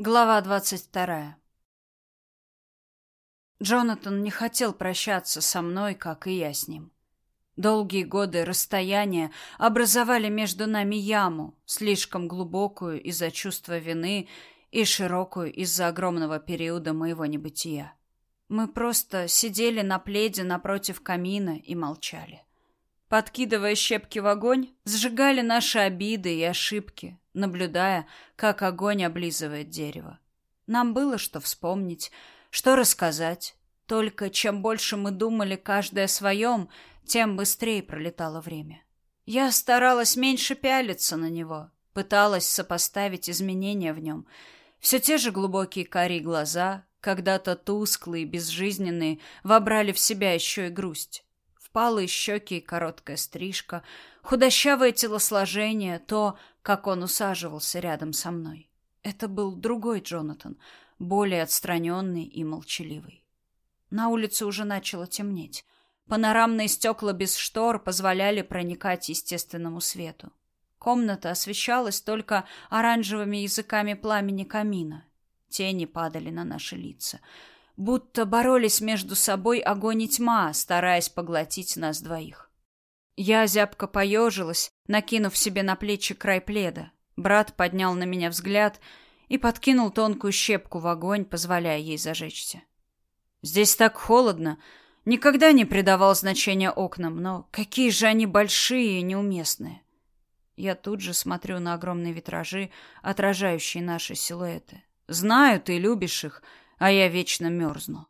Глава двадцать вторая. Джонатан не хотел прощаться со мной, как и я с ним. Долгие годы расстояния образовали между нами яму, слишком глубокую из-за чувства вины и широкую из-за огромного периода моего небытия. Мы просто сидели на пледе напротив камина и молчали. Подкидывая щепки в огонь, сжигали наши обиды и ошибки, наблюдая, как огонь облизывает дерево. Нам было что вспомнить, что рассказать. Только чем больше мы думали каждое о своем, тем быстрее пролетало время. Я старалась меньше пялиться на него, пыталась сопоставить изменения в нем. Все те же глубокие карие глаза, когда-то тусклые, безжизненные, вобрали в себя еще и грусть. Впалые щеки и короткая стрижка, худощавое телосложение, то, как он усаживался рядом со мной. Это был другой Джонатан, более отстраненный и молчаливый. На улице уже начало темнеть. Панорамные стекла без штор позволяли проникать естественному свету. Комната освещалась только оранжевыми языками пламени камина. Тени падали на наши лица. Будто боролись между собой огонь и тьма, стараясь поглотить нас двоих. Я зябко поежилась, накинув себе на плечи край пледа. Брат поднял на меня взгляд и подкинул тонкую щепку в огонь, позволяя ей зажечься. Здесь так холодно. Никогда не придавал значения окнам, но какие же они большие и неуместные. Я тут же смотрю на огромные витражи, отражающие наши силуэты. Знаю, ты любишь их, а я вечно мерзну.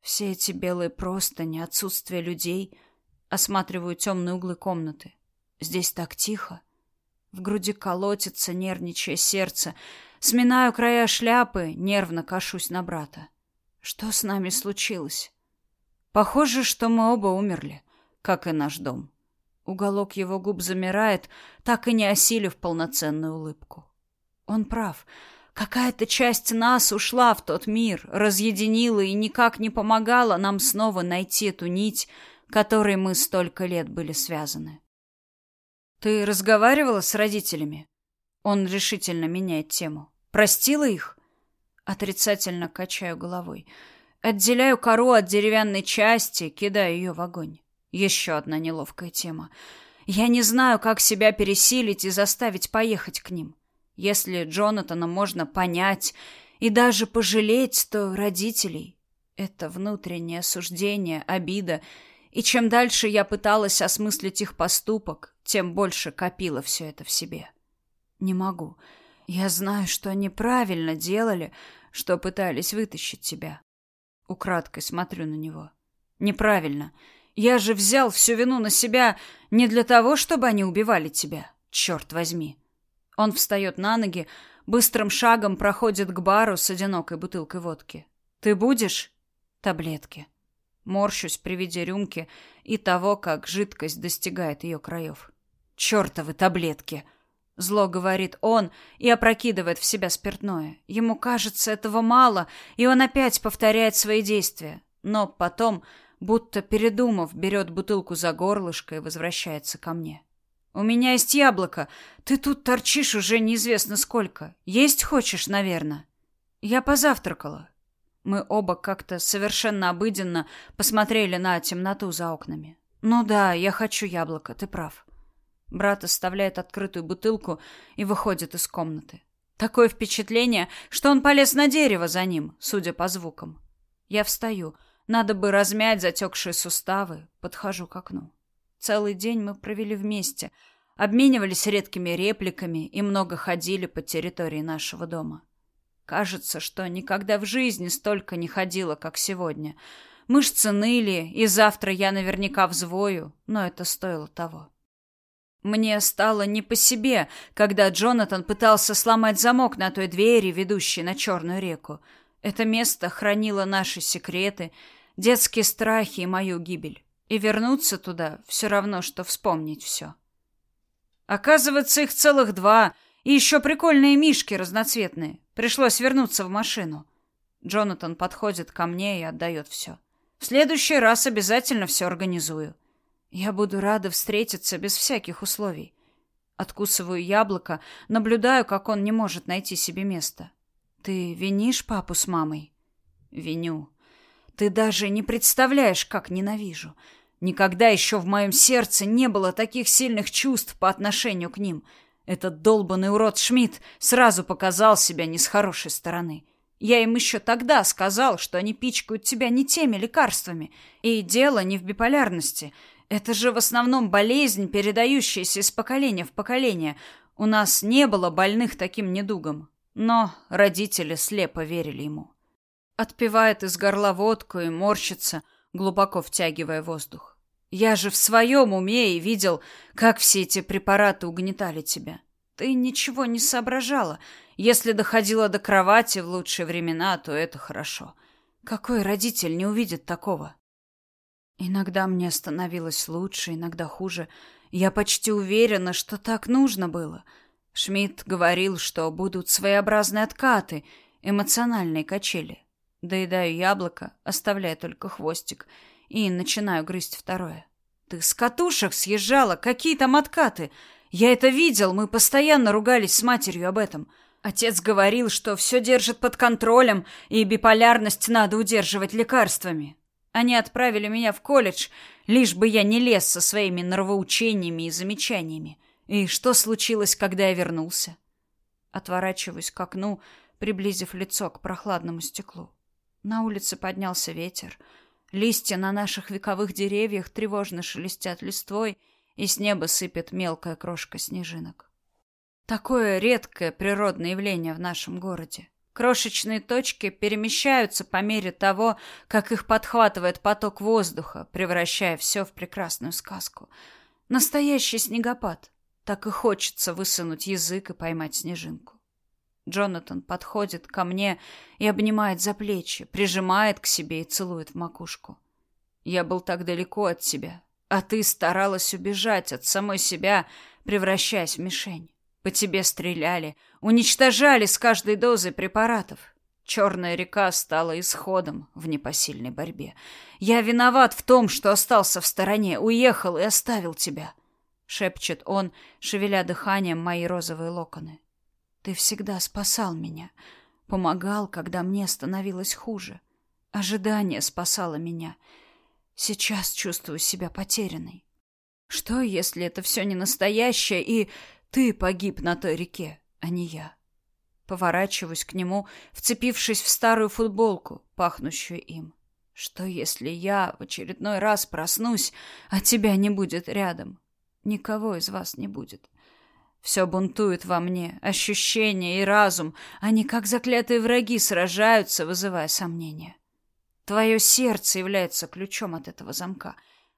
Все эти белые простыни, отсутствие людей — Осматриваю темные углы комнаты. Здесь так тихо. В груди колотится, нервничая сердце. Сминаю края шляпы, нервно кашусь на брата. Что с нами случилось? Похоже, что мы оба умерли, как и наш дом. Уголок его губ замирает, так и не осилив полноценную улыбку. Он прав. Какая-то часть нас ушла в тот мир, разъединила и никак не помогала нам снова найти эту нить, которой мы столько лет были связаны. Ты разговаривала с родителями? Он решительно меняет тему. Простила их? Отрицательно качаю головой. Отделяю кору от деревянной части, кидаю ее в огонь. Еще одна неловкая тема. Я не знаю, как себя пересилить и заставить поехать к ним. Если Джонатана можно понять и даже пожалеть, то родителей — это внутреннее осуждение, обида и чем дальше я пыталась осмыслить их поступок, тем больше копила все это в себе. Не могу. Я знаю, что они правильно делали, что пытались вытащить тебя. Украдкой смотрю на него. Неправильно. Я же взял всю вину на себя не для того, чтобы они убивали тебя. Черт возьми. Он встает на ноги, быстрым шагом проходит к бару с одинокой бутылкой водки. Ты будешь? Таблетки. Морщусь при виде рюмки и того, как жидкость достигает ее краев. «Чертовы таблетки!» Зло говорит он и опрокидывает в себя спиртное. Ему кажется этого мало, и он опять повторяет свои действия. Но потом, будто передумав, берет бутылку за горлышко и возвращается ко мне. «У меня есть яблоко. Ты тут торчишь уже неизвестно сколько. Есть хочешь, наверное?» «Я позавтракала. Мы оба как-то совершенно обыденно посмотрели на темноту за окнами. Ну да, я хочу яблоко, ты прав. Брат оставляет открытую бутылку и выходит из комнаты. Такое впечатление, что он полез на дерево за ним, судя по звукам. Я встаю. Надо бы размять затекшие суставы. Подхожу к окну. Целый день мы провели вместе, обменивались редкими репликами и много ходили по территории нашего дома. Кажется, что никогда в жизни столько не ходила, как сегодня. Мышцы ныли, и завтра я наверняка взвою, но это стоило того. Мне стало не по себе, когда Джонатан пытался сломать замок на той двери, ведущей на Черную реку. Это место хранило наши секреты, детские страхи и мою гибель. И вернуться туда все равно, что вспомнить все. Оказывается, их целых два, и еще прикольные мишки разноцветные. Пришлось вернуться в машину. Джонатан подходит ко мне и отдает все. В следующий раз обязательно все организую. Я буду рада встретиться без всяких условий. Откусываю яблоко, наблюдаю, как он не может найти себе места. Ты винишь папу с мамой? Виню. Ты даже не представляешь, как ненавижу. Никогда еще в моем сердце не было таких сильных чувств по отношению к ним. Этот долбанный урод Шмидт сразу показал себя не с хорошей стороны. Я им еще тогда сказал, что они пичкают тебя не теми лекарствами. И дело не в биполярности. Это же в основном болезнь, передающаяся из поколения в поколение. У нас не было больных таким недугом. Но родители слепо верили ему. Отпивает из горла водку и морщится, глубоко втягивая воздух. Я же в своем уме и видел, как все эти препараты угнетали тебя. Ты ничего не соображала. Если доходила до кровати в лучшие времена, то это хорошо. Какой родитель не увидит такого? Иногда мне становилось лучше, иногда хуже. Я почти уверена, что так нужно было. Шмидт говорил, что будут своеобразные откаты, эмоциональные качели. Доедаю яблоко, оставляя только хвостик, и начинаю грызть второе. Ты с катушек съезжала, какие там откаты? Я это видел, мы постоянно ругались с матерью об этом. Отец говорил, что все держит под контролем, и биполярность надо удерживать лекарствами. Они отправили меня в колледж, лишь бы я не лез со своими нравоучениями и замечаниями. И что случилось, когда я вернулся? Отворачиваюсь к окну, приблизив лицо к прохладному стеклу. На улице поднялся ветер. Листья на наших вековых деревьях тревожно шелестят листвой, и с неба сыпет мелкая крошка снежинок. Такое редкое природное явление в нашем городе. Крошечные точки перемещаются по мере того, как их подхватывает поток воздуха, превращая все в прекрасную сказку. Настоящий снегопад. Так и хочется высунуть язык и поймать снежинку. Джонатан подходит ко мне и обнимает за плечи, прижимает к себе и целует в макушку. Я был так далеко от тебя, а ты старалась убежать от самой себя, превращаясь в мишень. По тебе стреляли, уничтожали с каждой дозой препаратов. Черная река стала исходом в непосильной борьбе. Я виноват в том, что остался в стороне, уехал и оставил тебя. — шепчет он, шевеля дыханием мои розовые локоны. «Ты всегда спасал меня, помогал, когда мне становилось хуже. Ожидание спасало меня. Сейчас чувствую себя потерянной. Что, если это все не настоящее, и ты погиб на той реке, а не я?» Поворачиваюсь к нему, вцепившись в старую футболку, пахнущую им. Что, если я в очередной раз проснусь, а тебя не будет рядом? Никого из вас не будет. Все бунтует во мне, ощущения и разум. Они, как заклятые враги, сражаются, вызывая сомнения. Твое сердце является ключом от этого замка.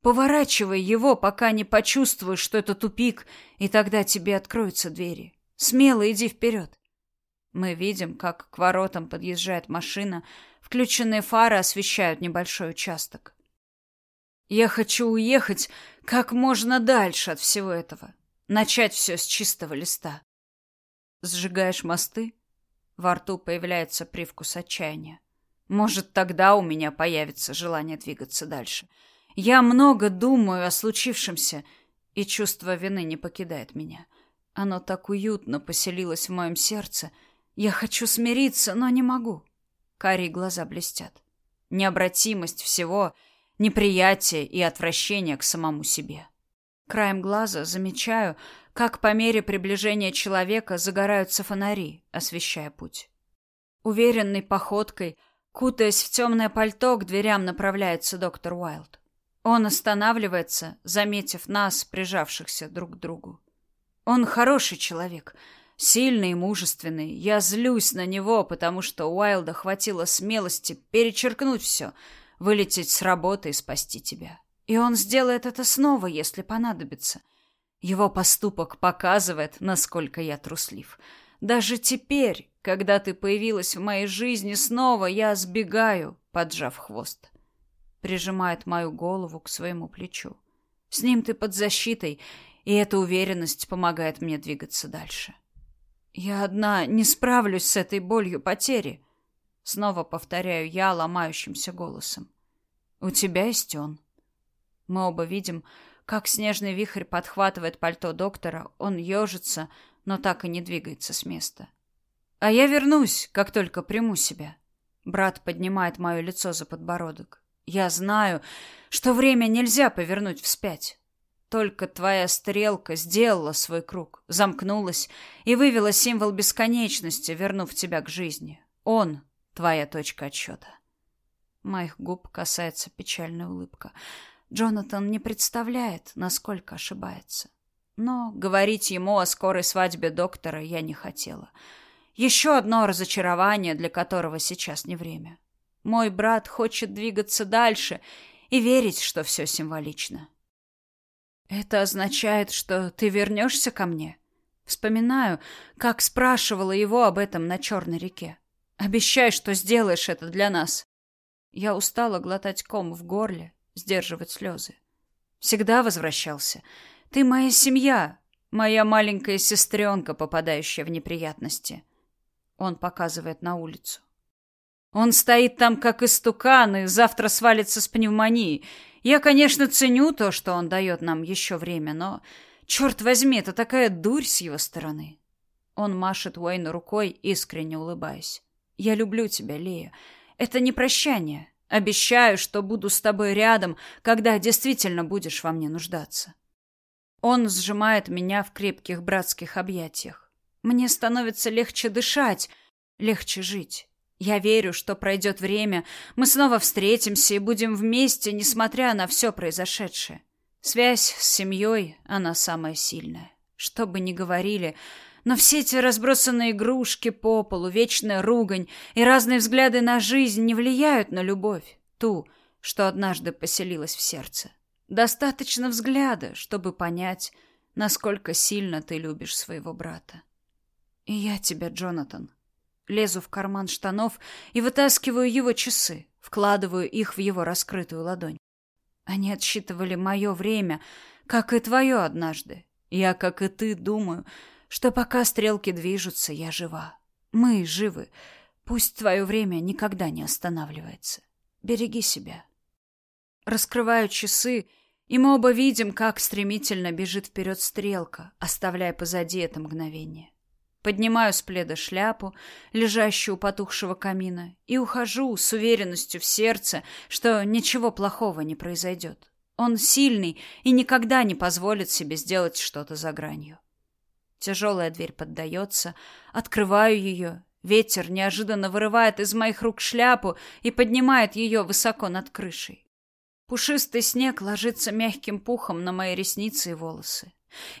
Поворачивай его, пока не почувствуешь, что это тупик, и тогда тебе откроются двери. Смело иди вперед. Мы видим, как к воротам подъезжает машина, включенные фары освещают небольшой участок. Я хочу уехать как можно дальше от всего этого. Начать все с чистого листа. Сжигаешь мосты? Во рту появляется привкус отчаяния. Может, тогда у меня появится желание двигаться дальше. Я много думаю о случившемся, и чувство вины не покидает меня. Оно так уютно поселилось в моем сердце. Я хочу смириться, но не могу. Карие глаза блестят. Необратимость всего — неприятие и отвращение к самому себе. Краем глаза замечаю, как по мере приближения человека загораются фонари, освещая путь. Уверенной походкой, кутаясь в темное пальто, к дверям направляется доктор Уайлд. Он останавливается, заметив нас, прижавшихся друг к другу. Он хороший человек, сильный и мужественный. Я злюсь на него, потому что Уайлда хватило смелости перечеркнуть все — вылететь с работы и спасти тебя. И он сделает это снова, если понадобится. Его поступок показывает, насколько я труслив. Даже теперь, когда ты появилась в моей жизни снова, я сбегаю, поджав хвост. Прижимает мою голову к своему плечу. С ним ты под защитой, и эта уверенность помогает мне двигаться дальше. Я одна не справлюсь с этой болью потери. Снова повторяю я ломающимся голосом. У тебя есть он. Мы оба видим, как снежный вихрь подхватывает пальто доктора. Он ежится, но так и не двигается с места. А я вернусь, как только приму себя. Брат поднимает мое лицо за подбородок. Я знаю, что время нельзя повернуть вспять. Только твоя стрелка сделала свой круг, замкнулась и вывела символ бесконечности, вернув тебя к жизни. Он — твоя точка отсчета. Моих губ касается печальная улыбка. Джонатан не представляет, насколько ошибается. Но говорить ему о скорой свадьбе доктора я не хотела. Еще одно разочарование, для которого сейчас не время. Мой брат хочет двигаться дальше и верить, что все символично. Это означает, что ты вернешься ко мне? Вспоминаю, как спрашивала его об этом на Черной реке. Обещай, что сделаешь это для нас. Я устала глотать ком в горле, сдерживать слезы. Всегда возвращался. Ты моя семья, моя маленькая сестренка, попадающая в неприятности. Он показывает на улицу. Он стоит там как истукан и завтра свалится с пневмонией. Я, конечно, ценю то, что он дает нам еще время, но, черт возьми, это такая дурь с его стороны. Он машет Уэйну рукой, искренне улыбаясь. Я люблю тебя, Лея. Это не прощание. Обещаю, что буду с тобой рядом, когда действительно будешь во мне нуждаться. Он сжимает меня в крепких братских объятиях. Мне становится легче дышать, легче жить. Я верю, что пройдет время, мы снова встретимся и будем вместе, несмотря на все произошедшее. Связь с семьей, она самая сильная. Что бы ни говорили, но все эти разбросанные игрушки по полу, вечная ругань и разные взгляды на жизнь не влияют на любовь, ту, что однажды поселилась в сердце. Достаточно взгляда, чтобы понять, насколько сильно ты любишь своего брата. И я тебя, Джонатан, Лезу в карман штанов и вытаскиваю его часы, вкладываю их в его раскрытую ладонь. Они отсчитывали мое время, как и твое однажды. Я, как и ты, думаю, что пока стрелки движутся, я жива. Мы живы. Пусть твое время никогда не останавливается. Береги себя. Раскрываю часы, и мы оба видим, как стремительно бежит вперед стрелка, оставляя позади это мгновение. Поднимаю с пледа шляпу, лежащую у потухшего камина, и ухожу с уверенностью в сердце, что ничего плохого не произойдет. Он сильный и никогда не позволит себе сделать что-то за гранью. Тяжелая дверь поддается, открываю ее. Ветер неожиданно вырывает из моих рук шляпу и поднимает ее высоко над крышей. Пушистый снег ложится мягким пухом на мои ресницы и волосы.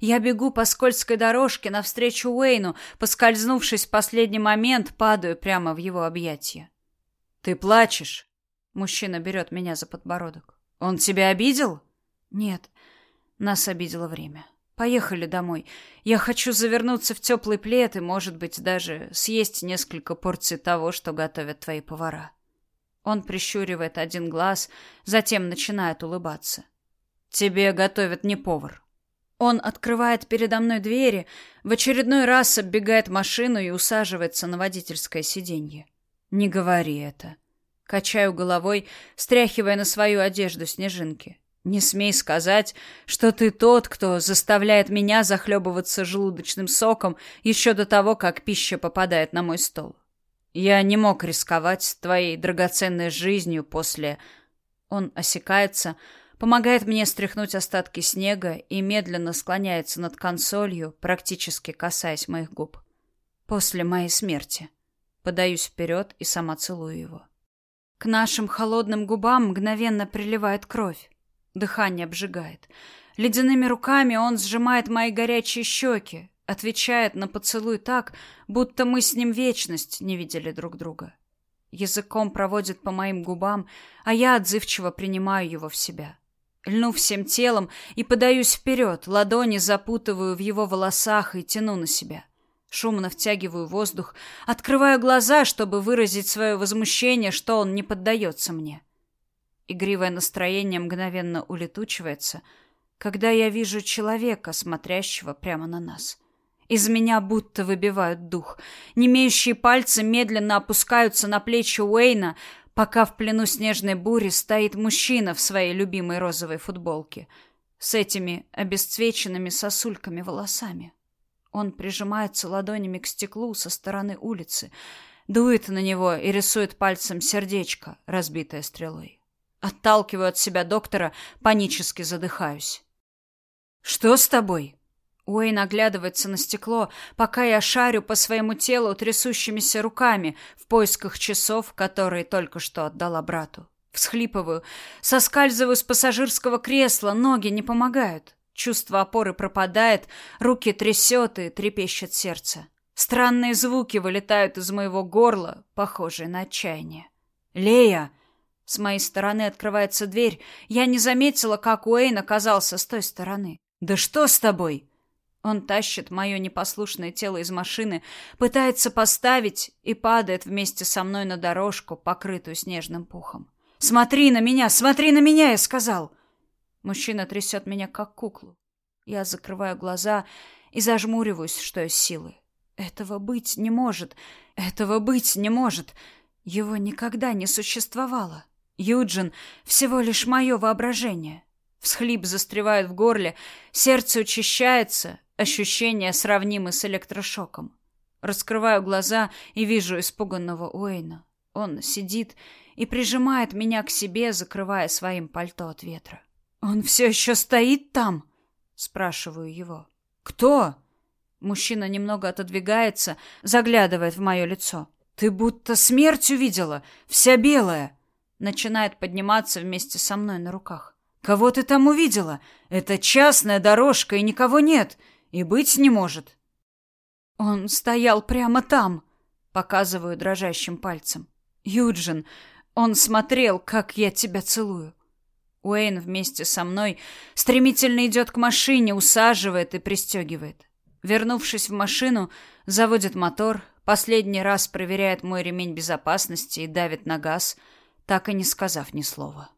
Я бегу по скользкой дорожке навстречу Уэйну, поскользнувшись в последний момент, падаю прямо в его объятия. «Ты плачешь?» Мужчина берет меня за подбородок. «Он тебя обидел?» «Нет, нас обидело время. Поехали домой. Я хочу завернуться в теплый плед и, может быть, даже съесть несколько порций того, что готовят твои повара». Он прищуривает один глаз, затем начинает улыбаться. «Тебе готовят не повар, он открывает передо мной двери, в очередной раз оббегает машину и усаживается на водительское сиденье. Не говори это. Качаю головой, стряхивая на свою одежду снежинки. Не смей сказать, что ты тот, кто заставляет меня захлебываться желудочным соком еще до того, как пища попадает на мой стол. Я не мог рисковать твоей драгоценной жизнью после... Он осекается, помогает мне стряхнуть остатки снега и медленно склоняется над консолью, практически касаясь моих губ. После моей смерти. Подаюсь вперед и сама целую его. К нашим холодным губам мгновенно приливает кровь. Дыхание обжигает. Ледяными руками он сжимает мои горячие щеки, отвечает на поцелуй так, будто мы с ним вечность не видели друг друга. Языком проводит по моим губам, а я отзывчиво принимаю его в себя. Льну всем телом и подаюсь вперед, ладони запутываю в его волосах и тяну на себя. Шумно втягиваю воздух, открываю глаза, чтобы выразить свое возмущение, что он не поддается мне. Игривое настроение мгновенно улетучивается, когда я вижу человека, смотрящего прямо на нас. Из меня будто выбивают дух. Немеющие пальцы медленно опускаются на плечи Уэйна, пока в плену снежной бури стоит мужчина в своей любимой розовой футболке с этими обесцвеченными сосульками волосами. Он прижимается ладонями к стеклу со стороны улицы, дует на него и рисует пальцем сердечко, разбитое стрелой. Отталкиваю от себя доктора, панически задыхаюсь. «Что с тобой?» Уэйн оглядывается на стекло, пока я шарю по своему телу трясущимися руками в поисках часов, которые только что отдала брату. Всхлипываю, соскальзываю с пассажирского кресла, ноги не помогают. Чувство опоры пропадает, руки трясет и трепещет сердце. Странные звуки вылетают из моего горла, похожие на отчаяние. «Лея!» С моей стороны открывается дверь. Я не заметила, как Уэйн оказался с той стороны. «Да что с тобой?» Он тащит мое непослушное тело из машины, пытается поставить и падает вместе со мной на дорожку, покрытую снежным пухом. «Смотри на меня! Смотри на меня!» — я сказал. Мужчина трясет меня, как куклу. Я закрываю глаза и зажмуриваюсь, что из силы. Этого быть не может. Этого быть не может. Его никогда не существовало. Юджин — всего лишь мое воображение. Всхлип застревает в горле, сердце учащается, Ощущения сравнимы с электрошоком. Раскрываю глаза и вижу испуганного Уэйна. Он сидит и прижимает меня к себе, закрывая своим пальто от ветра. «Он все еще стоит там?» — спрашиваю его. «Кто?» Мужчина немного отодвигается, заглядывает в мое лицо. «Ты будто смерть увидела, вся белая!» Начинает подниматься вместе со мной на руках. «Кого ты там увидела? Это частная дорожка, и никого нет. И быть не может. Он стоял прямо там, показываю дрожащим пальцем. Юджин, он смотрел, как я тебя целую. Уэйн вместе со мной стремительно идет к машине, усаживает и пристегивает. Вернувшись в машину, заводит мотор, последний раз проверяет мой ремень безопасности и давит на газ, так и не сказав ни слова.